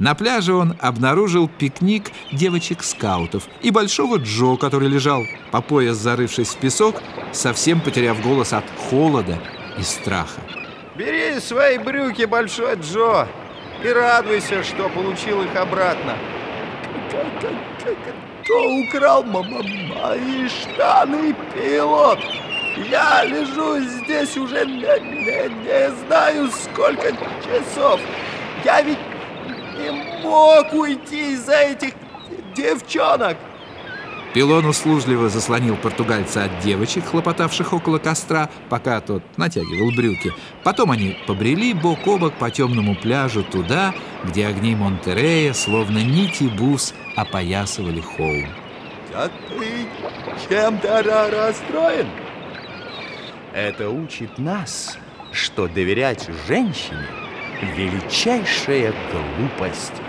На пляже он обнаружил пикник девочек-скаутов и большого Джо, который лежал по пояс зарывшись в песок, совсем потеряв голос от холода и страха. Бери свои брюки, большой Джо, и радуйся, что получил их обратно. Кто украл мои штаны, пилот? Я лежу здесь уже не, не, не знаю сколько часов. Я ведь мог уйти из-за этих девчонок. Пилон услужливо заслонил португальца от девочек, хлопотавших около костра, пока тот натягивал брюки. Потом они побрели бок о бок по темному пляжу туда, где огни Монтерея, словно нити бус, опоясывали холм. А ты чем-то расстроен? Это учит нас, что доверять женщине – величайшая глупость.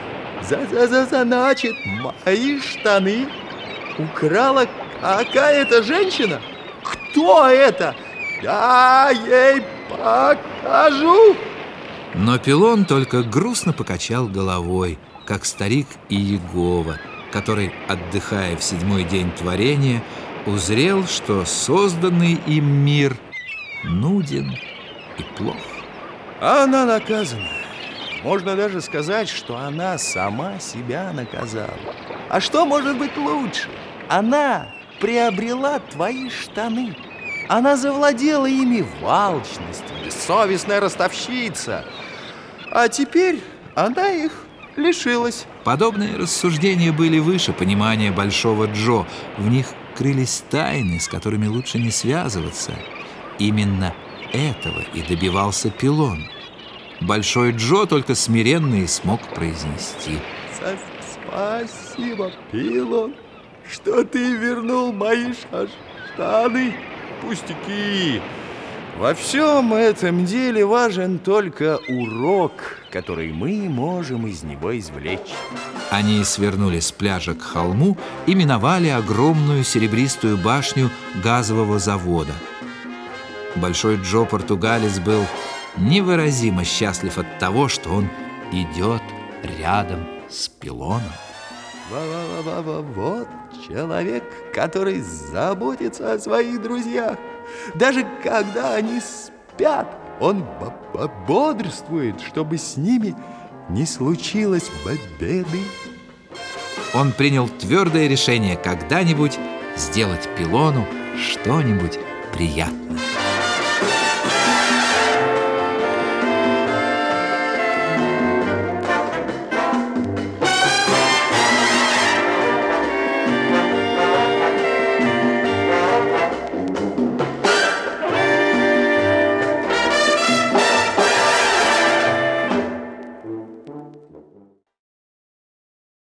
За-за-за, значит, мои штаны украла какая-то женщина? Кто это? Я ей покажу! Но Пилон только грустно покачал головой, как старик Иегова, который, отдыхая в седьмой день творения, узрел, что созданный им мир – нуден и плох. Она наказана. Можно даже сказать, что она сама себя наказала. А что может быть лучше? Она приобрела твои штаны. Она завладела ими в алчности, бессовестная ростовщица. А теперь она их лишилась. Подобные рассуждения были выше понимания Большого Джо. В них крылись тайны, с которыми лучше не связываться. Именно этого и добивался Пилон. Большой Джо только смиренно и смог произнести. Спасибо, Пилон, что ты вернул мои штаны. Пустяки. Во всем этом деле важен только урок, который мы можем из него извлечь. Они свернули с пляжа к холму и миновали огромную серебристую башню газового завода – Большой Джо Португалец был невыразимо счастлив от того, что он идет рядом с пилоном. Вот человек, который заботится о своих друзьях. Даже когда они спят, он бодрствует, чтобы с ними не случилось беды. Он принял твердое решение когда-нибудь сделать пилону что-нибудь приятное.